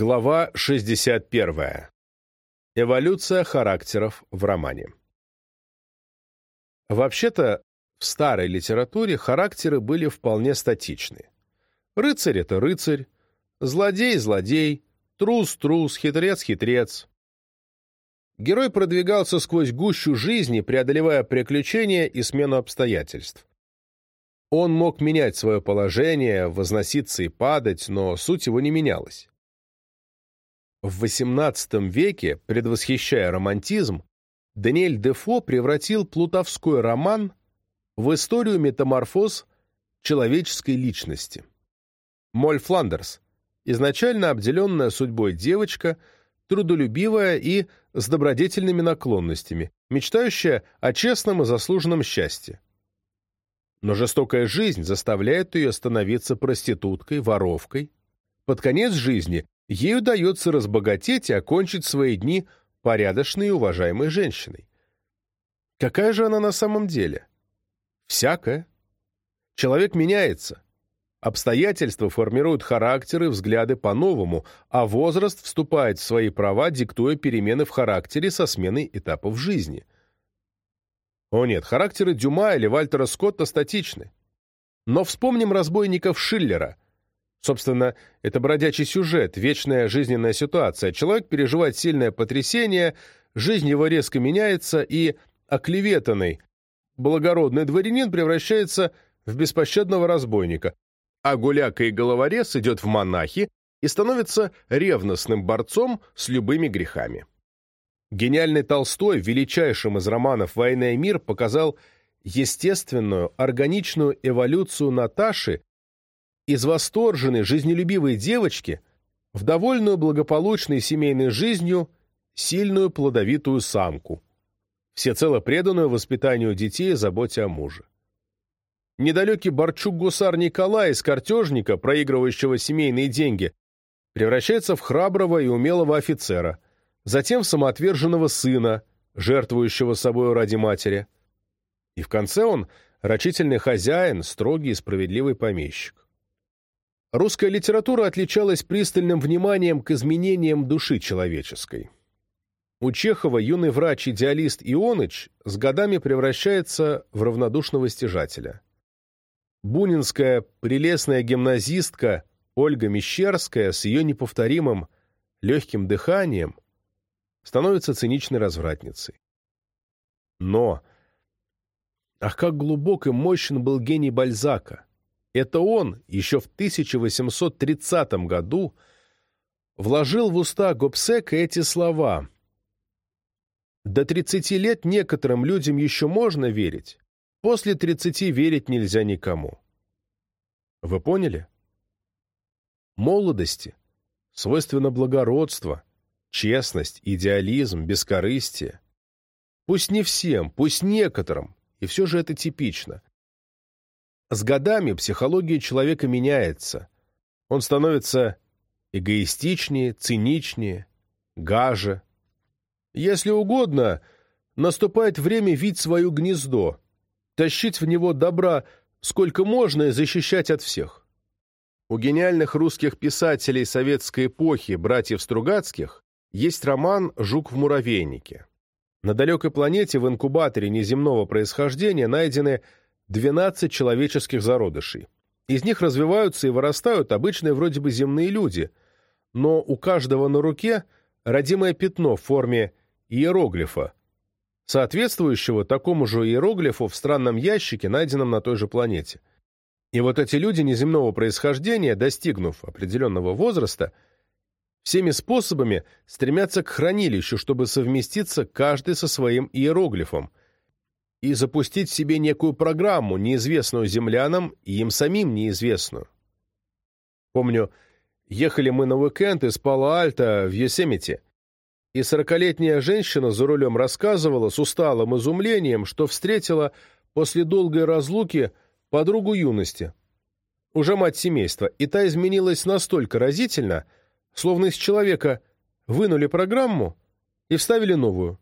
Глава 61. Эволюция характеров в романе. Вообще-то, в старой литературе характеры были вполне статичны. Рыцарь — это рыцарь, злодей — злодей, трус — трус, хитрец — хитрец. Герой продвигался сквозь гущу жизни, преодолевая приключения и смену обстоятельств. Он мог менять свое положение, возноситься и падать, но суть его не менялась. В XVIII веке, предвосхищая романтизм, Даниэль Дефо превратил плутовской роман в историю метаморфоз человеческой личности. Моль Фландерс, изначально обделенная судьбой девочка, трудолюбивая и с добродетельными наклонностями, мечтающая о честном и заслуженном счастье. Но жестокая жизнь заставляет ее становиться проституткой, воровкой. Под конец жизни ей удается разбогатеть и окончить свои дни порядочной и уважаемой женщиной. Какая же она на самом деле? Всякая. Человек меняется. Обстоятельства формируют характеры, взгляды по-новому, а возраст вступает в свои права, диктуя перемены в характере со сменой этапов жизни. О нет, характеры Дюма или Вальтера Скотта статичны. Но вспомним разбойников Шиллера – Собственно, это бродячий сюжет, вечная жизненная ситуация. Человек переживает сильное потрясение, жизнь его резко меняется, и оклеветанный, благородный дворянин превращается в беспощадного разбойника, а гуляка и головорез идет в монахи и становится ревностным борцом с любыми грехами. Гениальный Толстой в величайшем из романов «Война и мир» показал естественную, органичную эволюцию Наташи из восторженной, жизнелюбивой девочки в довольную благополучной семейной жизнью сильную плодовитую самку, всецело преданную воспитанию детей и заботе о муже. Недалекий Борчук-гусар Николай из картежника, проигрывающего семейные деньги, превращается в храброго и умелого офицера, затем в самоотверженного сына, жертвующего собою ради матери. И в конце он – рачительный хозяин, строгий и справедливый помещик. Русская литература отличалась пристальным вниманием к изменениям души человеческой. У Чехова юный врач-идеалист Ионыч с годами превращается в равнодушного стяжателя. Бунинская прелестная гимназистка Ольга Мещерская с ее неповторимым легким дыханием становится циничной развратницей. Но, ах, как глубок и мощен был гений Бальзака! Это он еще в 1830 году вложил в уста Гобсека эти слова. «До 30 лет некоторым людям еще можно верить, после 30 верить нельзя никому». Вы поняли? Молодости свойственно благородство, честность, идеализм, бескорыстие. Пусть не всем, пусть некоторым, и все же это типично. С годами психология человека меняется. Он становится эгоистичнее, циничнее, гаже. Если угодно, наступает время вить свое гнездо, тащить в него добра сколько можно и защищать от всех. У гениальных русских писателей советской эпохи, братьев Стругацких, есть роман «Жук в муравейнике». На далекой планете в инкубаторе неземного происхождения найдены 12 человеческих зародышей. Из них развиваются и вырастают обычные вроде бы земные люди, но у каждого на руке родимое пятно в форме иероглифа, соответствующего такому же иероглифу в странном ящике, найденном на той же планете. И вот эти люди неземного происхождения, достигнув определенного возраста, всеми способами стремятся к хранилищу, чтобы совместиться каждый со своим иероглифом, и запустить себе некую программу, неизвестную землянам и им самим неизвестную. Помню, ехали мы на уикенд из Пало-Альто в Йосемити, и сорокалетняя женщина за рулем рассказывала с усталым изумлением, что встретила после долгой разлуки подругу юности, уже мать семейства, и та изменилась настолько разительно, словно из человека вынули программу и вставили новую.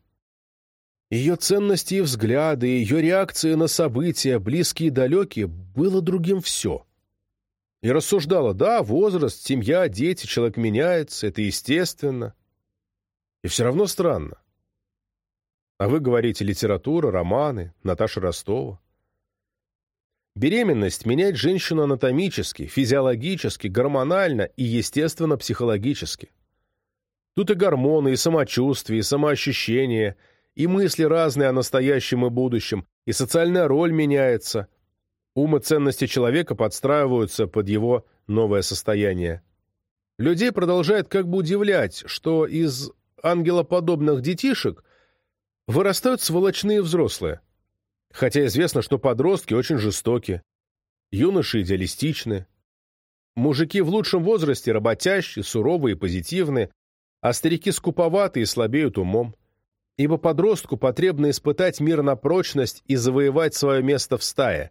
Ее ценности и взгляды, ее реакции на события, близкие и далекие, было другим все. И рассуждала, да, возраст, семья, дети, человек меняется, это естественно. И все равно странно. А вы говорите литература, романы, Наташа Ростова. Беременность меняет женщину анатомически, физиологически, гормонально и, естественно, психологически. Тут и гормоны, и самочувствие, и самоощущение, и мысли разные о настоящем и будущем, и социальная роль меняется. Ум и ценности человека подстраиваются под его новое состояние. Людей продолжает как бы удивлять, что из ангелоподобных детишек вырастают сволочные взрослые. Хотя известно, что подростки очень жестоки, юноши идеалистичны, мужики в лучшем возрасте работящие, суровые и позитивные, а старики скуповаты и слабеют умом. Ибо подростку потребно испытать мир на прочность и завоевать свое место в стае.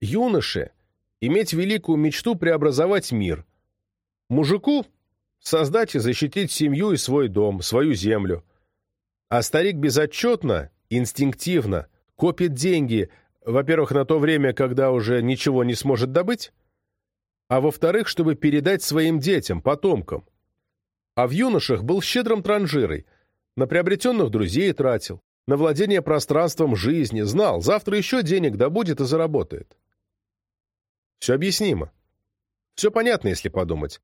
Юноше — иметь великую мечту преобразовать мир. Мужику — создать и защитить семью и свой дом, свою землю. А старик безотчетно, инстинктивно копит деньги, во-первых, на то время, когда уже ничего не сможет добыть, а во-вторых, чтобы передать своим детям, потомкам а в юношах был щедрым транжирой, на приобретенных друзей тратил, на владение пространством жизни, знал, завтра еще денег добудет и заработает. Все объяснимо. Все понятно, если подумать.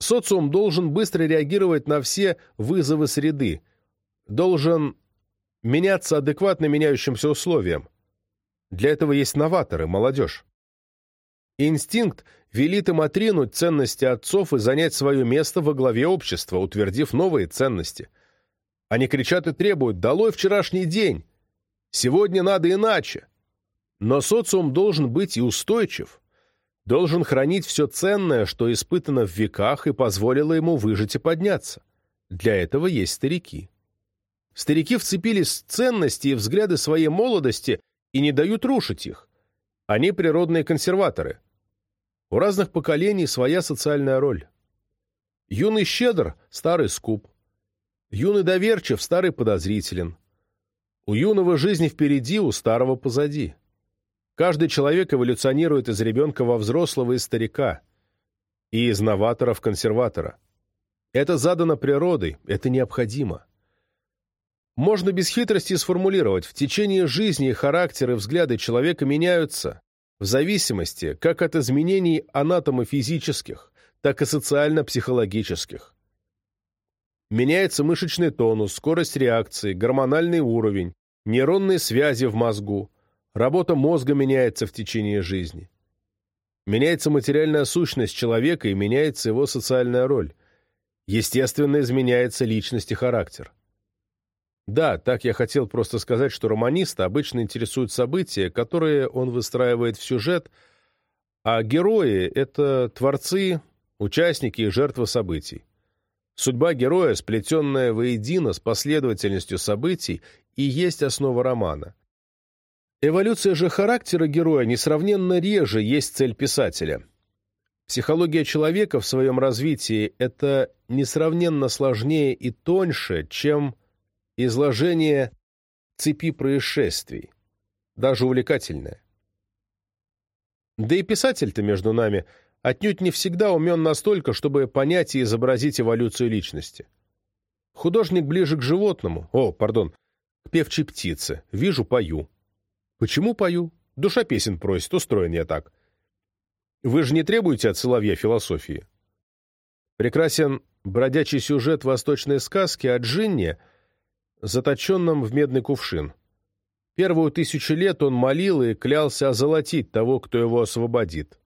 Социум должен быстро реагировать на все вызовы среды, должен меняться адекватно меняющимся условиям. Для этого есть новаторы, молодежь. Инстинкт велит им отринуть ценности отцов и занять свое место во главе общества, утвердив новые ценности. Они кричат и требуют «Долой вчерашний день! Сегодня надо иначе!» Но социум должен быть и устойчив, должен хранить все ценное, что испытано в веках и позволило ему выжить и подняться. Для этого есть старики. Старики вцепились в ценности и взгляды своей молодости и не дают рушить их. Они природные консерваторы – у разных поколений своя социальная роль. Юный щедр – старый скуп. Юный доверчив – старый подозрителен. У юного жизни впереди, у старого позади. Каждый человек эволюционирует из ребенка во взрослого и старика, и из новатора в консерватора. Это задано природой, это необходимо. Можно без хитрости сформулировать, в течение жизни характеры и взгляды человека меняются, в зависимости как от изменений анатомофизических, так и социально-психологических. Меняется мышечный тонус, скорость реакции, гормональный уровень, нейронные связи в мозгу, работа мозга меняется в течение жизни. Меняется материальная сущность человека и меняется его социальная роль. Естественно, изменяется личность и характер. Да, так я хотел просто сказать, что романиста обычно интересуют события, которые он выстраивает в сюжет, а герои — это творцы, участники и жертвы событий. Судьба героя, сплетенная воедино с последовательностью событий, и есть основа романа. Эволюция же характера героя несравненно реже есть цель писателя. Психология человека в своем развитии — это несравненно сложнее и тоньше, чем изложение цепи происшествий, даже увлекательное. Да и писатель-то между нами отнюдь не всегда умен настолько, чтобы понять и изобразить эволюцию личности. Художник ближе к животному, о, пардон, к певчей птице, вижу, пою. Почему пою? Душа песен просит, устроен я так. Вы же не требуете от соловья философии. Прекрасен бродячий сюжет восточной сказки о Джинне — заточенном в медный кувшин. Первую тысячу лет он молил и клялся озолотить того, кто его освободит.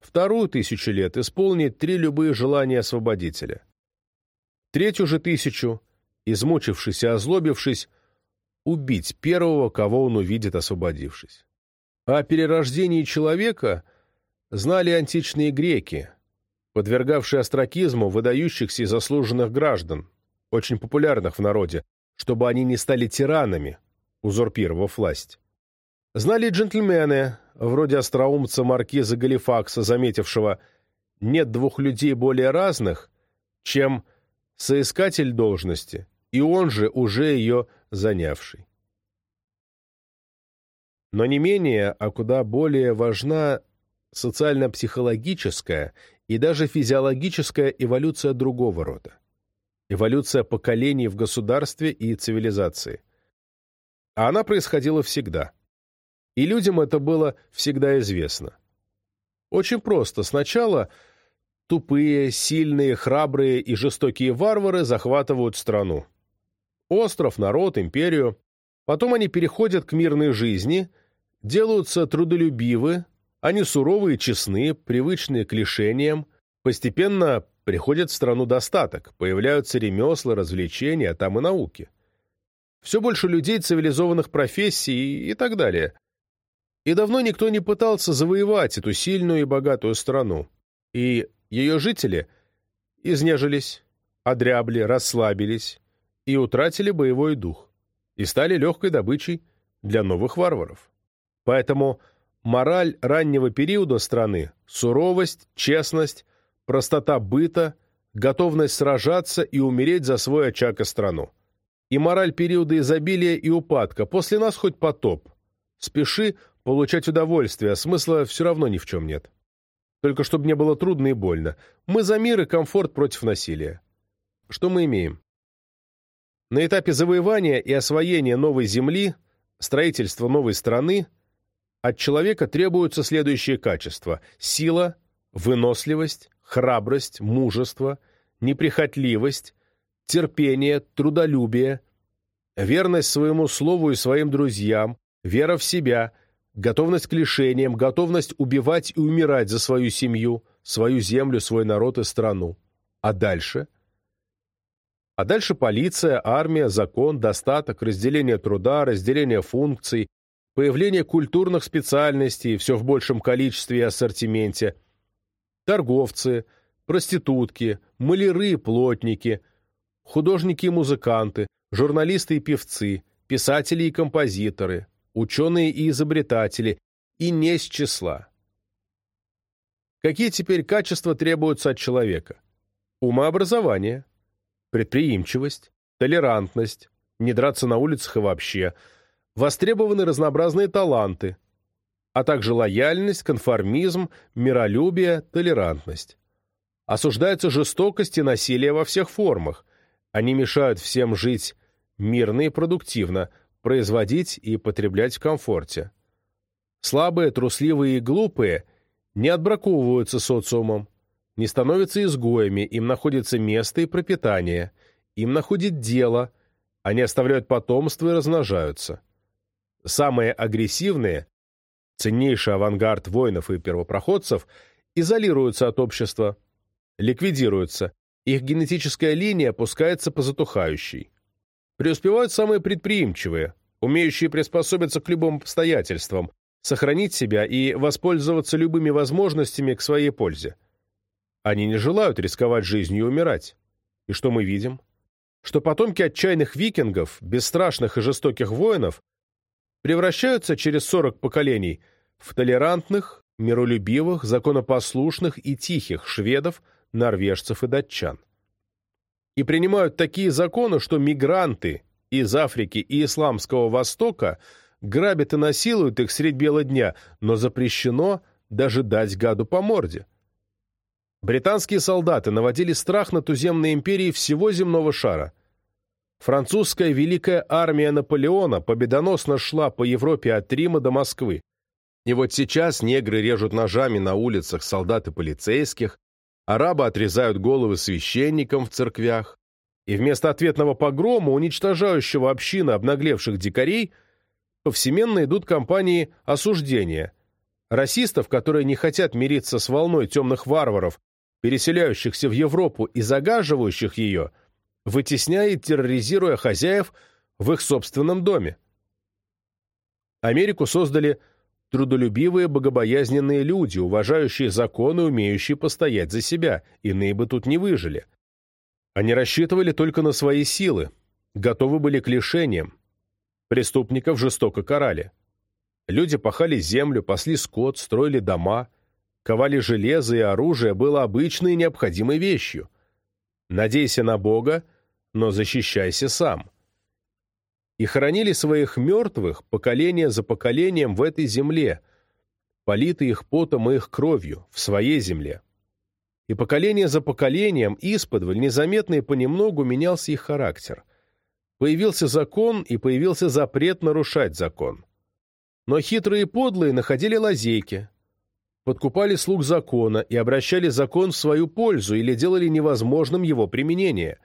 Вторую тысячу лет исполнить три любые желания освободителя. Третью же тысячу, измучившись и озлобившись, убить первого, кого он увидит, освободившись. О перерождении человека знали античные греки, подвергавшие остракизму выдающихся и заслуженных граждан, очень популярных в народе, чтобы они не стали тиранами, узурпировав власть. Знали джентльмены, вроде остроумца маркиза Галифакса, заметившего «нет двух людей более разных, чем соискатель должности, и он же уже ее занявший». Но не менее, а куда более важна социально-психологическая и даже физиологическая эволюция другого рода. Эволюция поколений в государстве и цивилизации. А она происходила всегда. И людям это было всегда известно. Очень просто. Сначала тупые, сильные, храбрые и жестокие варвары захватывают страну. Остров, народ, империю. Потом они переходят к мирной жизни, делаются трудолюбивы, они суровые честны, привычные к лишениям, постепенно приходит в страну достаток, появляются ремесла, развлечения, а там и науки. Все больше людей цивилизованных профессий и так далее. И давно никто не пытался завоевать эту сильную и богатую страну. И ее жители изнежились, одрябли, расслабились и утратили боевой дух, и стали легкой добычей для новых варваров. Поэтому мораль раннего периода страны – суровость, честность, простота быта, готовность сражаться и умереть за свой очаг и страну. И мораль периода изобилия и упадка – после нас хоть потоп. Спеши получать удовольствие, а смысла все равно ни в чем нет. Только чтобы не было трудно и больно. Мы за мир и комфорт против насилия. Что мы имеем? На этапе завоевания и освоения новой земли, строительства новой страны, от человека требуются следующие качества – сила, выносливость, храбрость, мужество, неприхотливость, терпение, трудолюбие, верность своему слову и своим друзьям, вера в себя, готовность к лишениям, готовность убивать и умирать за свою семью, свою землю, свой народ и страну. А дальше? А дальше полиция, армия, закон, достаток, разделение труда, разделение функций, появление культурных специальностей, все в большем количестве и ассортименте, торговцы, проститутки, маляры и плотники, художники и музыканты, журналисты и певцы, писатели и композиторы, ученые и изобретатели, и не с числа. Какие теперь качества требуются от человека? Умообразование, предприимчивость, толерантность, не драться на улицах и вообще – востребованы разнообразные таланты, а также лояльность, конформизм, миролюбие, толерантность. Осуждается жестокость и насилие во всех формах. Они мешают всем жить мирно и продуктивно, производить и потреблять в комфорте. Слабые, трусливые и глупые не отбраковываются социумом, не становятся изгоями, им находится место и пропитание, им находит дело, они оставляют потомство и размножаются. Самые агрессивные, ценнейший авангард воинов и первопроходцев, изолируются от общества, ликвидируются, их генетическая линия опускается по затухающей. Преуспевают самые предприимчивые, умеющие приспособиться к любым обстоятельствам, сохранить себя и воспользоваться любыми возможностями к своей пользе. Они не желают рисковать жизнью и умирать. И что мы видим? Что потомки отчаянных викингов, бесстрашных и жестоких воинов, превращаются через 40 поколений в толерантных, миролюбивых, законопослушных и тихих шведов, норвежцев и датчан. И принимают такие законы, что мигранты из Африки и Исламского Востока грабят и насилуют их средь бела дня, но запрещено даже дать гаду по морде. Британские солдаты наводили страх на туземные империи всего земного шара – Французская Великая Армия Наполеона победоносно шла по Европе от Рима до Москвы. И вот сейчас негры режут ножами на улицах солдат и полицейских, арабы отрезают головы священникам в церквях, и вместо ответного погрома, уничтожающего общины обнаглевших дикарей, повсеменно идут кампании осуждения. Расистов, которые не хотят мириться с волной темных варваров, переселяющихся в Европу и загаживающих ее – вытесняя и терроризируя хозяев в их собственном доме. Америку создали трудолюбивые, богобоязненные люди, уважающие законы, умеющие постоять за себя, иные бы тут не выжили. Они рассчитывали только на свои силы, готовы были к лишениям. Преступников жестоко карали. Люди пахали землю, пасли скот, строили дома, ковали железо и оружие было обычной и необходимой вещью. Надейся на Бога, но защищайся сам. И хоронили своих мертвых поколение за поколением в этой земле, политый их потом и их кровью, в своей земле. И поколение за поколением, исподволь, незаметно и понемногу менялся их характер. Появился закон, и появился запрет нарушать закон. Но хитрые и подлые находили лазейки, подкупали слуг закона и обращали закон в свою пользу или делали невозможным его применение.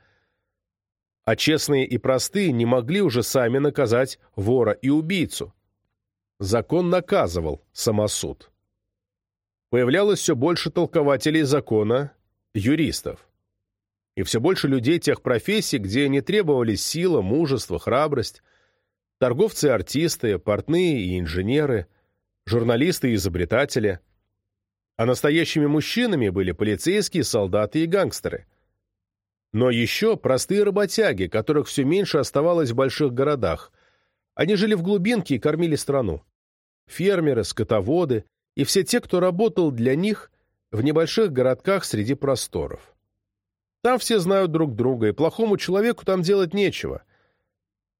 А честные и простые не могли уже сами наказать вора и убийцу. Закон наказывал самосуд. Появлялось все больше толкователей закона, юристов. И все больше людей тех профессий, где не требовались сила, мужество, храбрость, торговцы артисты, портные и инженеры, журналисты и изобретатели – а настоящими мужчинами были полицейские, солдаты и гангстеры. Но еще простые работяги, которых все меньше оставалось в больших городах. Они жили в глубинке и кормили страну. Фермеры, скотоводы и все те, кто работал для них в небольших городках среди просторов. Там все знают друг друга, и плохому человеку там делать нечего.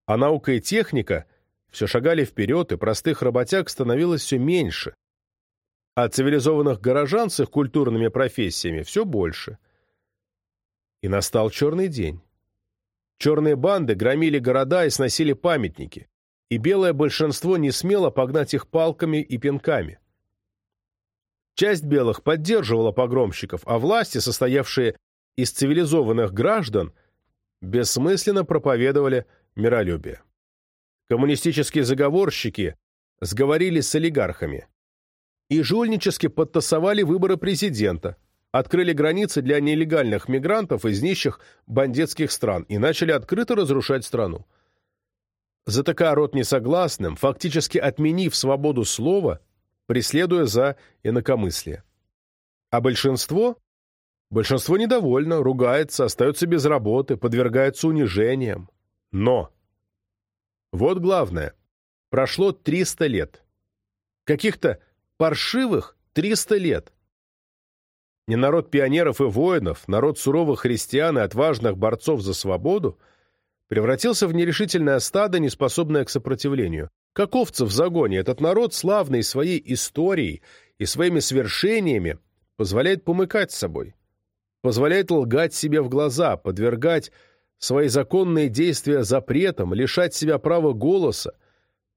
А наука и техника все шагали вперед, и простых работяг становилось все меньше, а цивилизованных горожан с их культурными профессиями все больше. И настал черный день. Черные банды громили города и сносили памятники, и белое большинство не смело погнать их палками и пинками. Часть белых поддерживала погромщиков, а власти, состоявшие из цивилизованных граждан, бессмысленно проповедовали миролюбие. Коммунистические заговорщики сговорились с олигархами и жульнически подтасовали выборы президента, открыли границы для нелегальных мигрантов из нищих бандитских стран и начали открыто разрушать страну. Затыкая рот несогласным, фактически отменив свободу слова, преследуя за инакомыслие. А большинство? Большинство недовольно, ругается, остается без работы, подвергается унижениям. Но! Вот главное. Прошло 300 лет. Каких-то паршивых 300 лет. Не народ пионеров и воинов, народ суровых христиан и отважных борцов за свободу превратился в нерешительное стадо, неспособное к сопротивлению. Как овцы в загоне, этот народ, славный своей историей и своими свершениями, позволяет помыкать собой, позволяет лгать себе в глаза, подвергать свои законные действия запретам, лишать себя права голоса,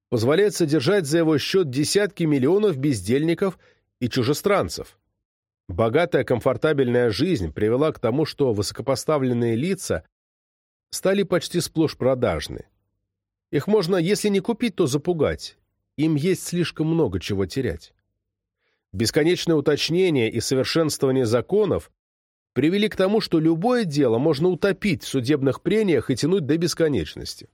позволяет содержать за его счет десятки миллионов бездельников и чужестранцев. Богатая комфортабельная жизнь привела к тому, что высокопоставленные лица стали почти сплошь продажны. Их можно, если не купить, то запугать. Им есть слишком много чего терять. Бесконечное уточнение и совершенствование законов привели к тому, что любое дело можно утопить в судебных прениях и тянуть до бесконечности.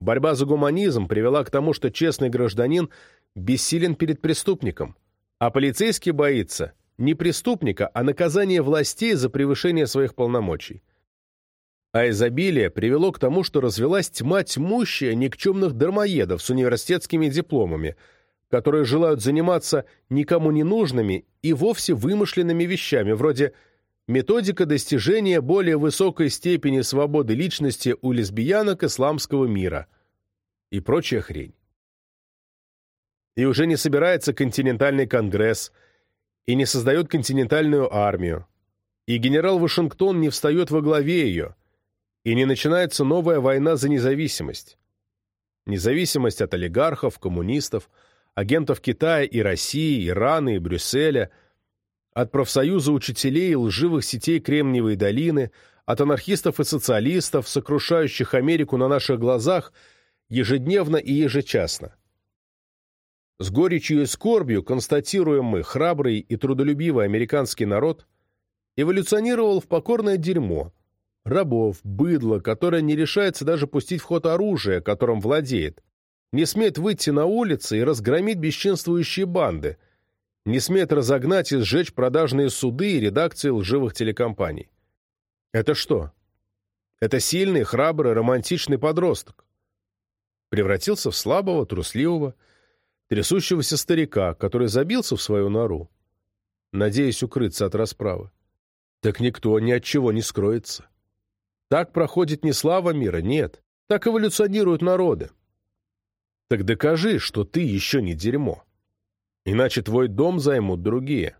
Борьба за гуманизм привела к тому, что честный гражданин бессилен перед преступником, а полицейский боится не преступника, а наказания властей за превышение своих полномочий. А изобилие привело к тому, что развелась тьма тьмущая никчемных дармоедов с университетскими дипломами, которые желают заниматься никому не нужными и вовсе вымышленными вещами, вроде методика достижения более высокой степени свободы личности у лесбиянок исламского мира и прочая хрень. И уже не собирается континентальный конгресс, и не создает континентальную армию, и генерал Вашингтон не встает во главе ее, и не начинается новая война за независимость. Независимость от олигархов, коммунистов, агентов Китая и России, Ирана и Брюсселя – от профсоюза учителей и лживых сетей Кремниевой долины, от анархистов и социалистов, сокрушающих Америку на наших глазах, ежедневно и ежечасно. С горечью и скорбью констатируем мы, храбрый и трудолюбивый американский народ эволюционировал в покорное дерьмо, рабов, быдло, которое не решается даже пустить в ход оружие, которым владеет, не смеет выйти на улицы и разгромить бесчинствующие банды – не смеет разогнать и сжечь продажные суды и редакции лживых телекомпаний. Это что? Это сильный, храбрый, романтичный подросток. Превратился в слабого, трусливого, трясущегося старика, который забился в свою нору, надеясь укрыться от расправы. Так никто ни от чего не скроется. Так проходит не слава мира, нет. Так эволюционируют народы. Так докажи, что ты еще не дерьмо. Иначе твой дом займут другие.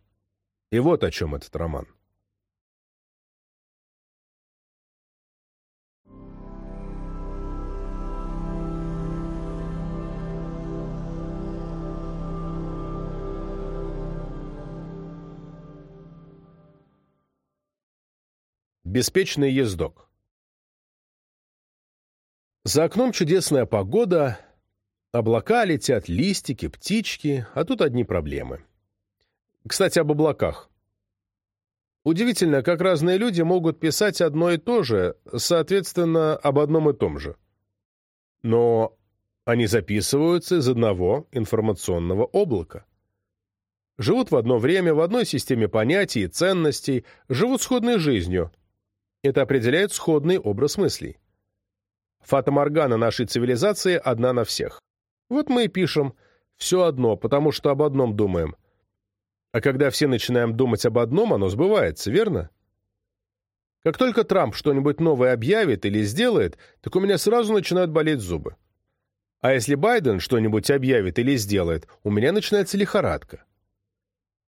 И вот о чем этот роман. Беспечный ездок За окном чудесная погода, облака летят, листики, птички, а тут одни проблемы. Кстати, об облаках. Удивительно, как разные люди могут писать одно и то же, соответственно, об одном и том же. Но они записываются из одного информационного облака. Живут в одно время, в одной системе понятий и ценностей, живут сходной жизнью, это определяет сходный образ мыслей. Фата-моргана нашей цивилизации одна на всех. Вот мы и пишем «все одно», потому что об одном думаем. А когда все начинаем думать об одном, оно сбывается, верно? Как только Трамп что-нибудь новое объявит или сделает, так у меня сразу начинают болеть зубы. А если Байден что-нибудь объявит или сделает, у меня начинается лихорадка.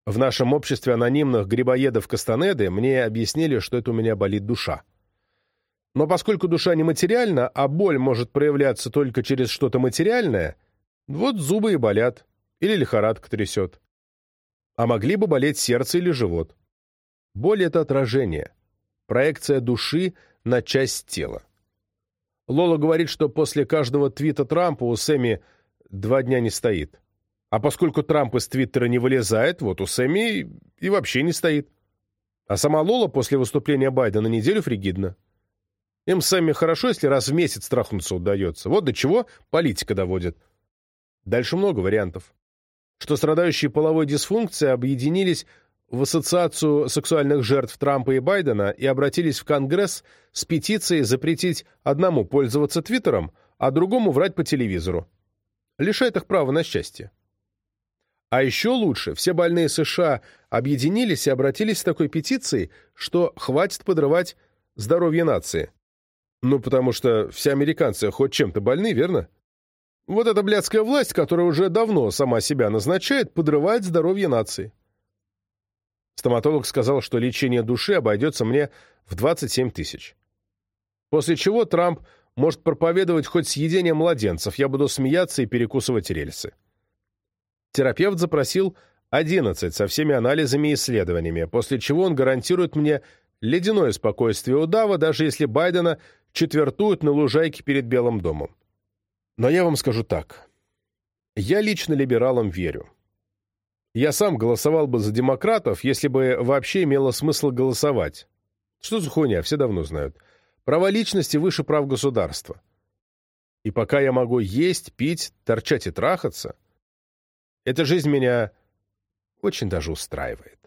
В нашем обществе анонимных грибоедов Кастанеды мне объяснили, что это у меня болит душа. Но поскольку душа нематериальна, а боль может проявляться только через что-то материальное, вот зубы и болят, или лихорадка трясет. А могли бы болеть сердце или живот. Боль — это отражение, проекция души на часть тела. Лола говорит, что после каждого твита Трампа у Сэмми два дня не стоит. А поскольку Трамп из Твиттера не вылезает, вот у Сэмми и вообще не стоит. А сама Лола после выступления Байдена неделю фригидна. Им Сэмми хорошо, если раз в месяц страхнуться удается. Вот до чего политика доводит. Дальше много вариантов. Что страдающие половой дисфункцией объединились в Ассоциацию сексуальных жертв Трампа и Байдена и обратились в Конгресс с петицией запретить одному пользоваться Твиттером, а другому врать по телевизору. Лишает их права на счастье. А еще лучше, все больные США объединились и обратились с такой петицией, что хватит подрывать здоровье нации. Ну, потому что все американцы хоть чем-то больны, верно? Вот эта блядская власть, которая уже давно сама себя назначает, подрывает здоровье нации. Стоматолог сказал, что лечение души обойдется мне в 27 тысяч. После чего Трамп может проповедовать хоть съедение младенцев, я буду смеяться и перекусывать рельсы. Терапевт запросил 11 со всеми анализами и исследованиями, после чего он гарантирует мне ледяное спокойствие удава, даже если Байдена четвертуют на лужайке перед Белым домом. Но я вам скажу так. Я лично либералам верю. Я сам голосовал бы за демократов, если бы вообще имело смысл голосовать. Что за хуйня, все давно знают. Права личности выше прав государства. И пока я могу есть, пить, торчать и трахаться, эта жизнь меня очень даже устраивает.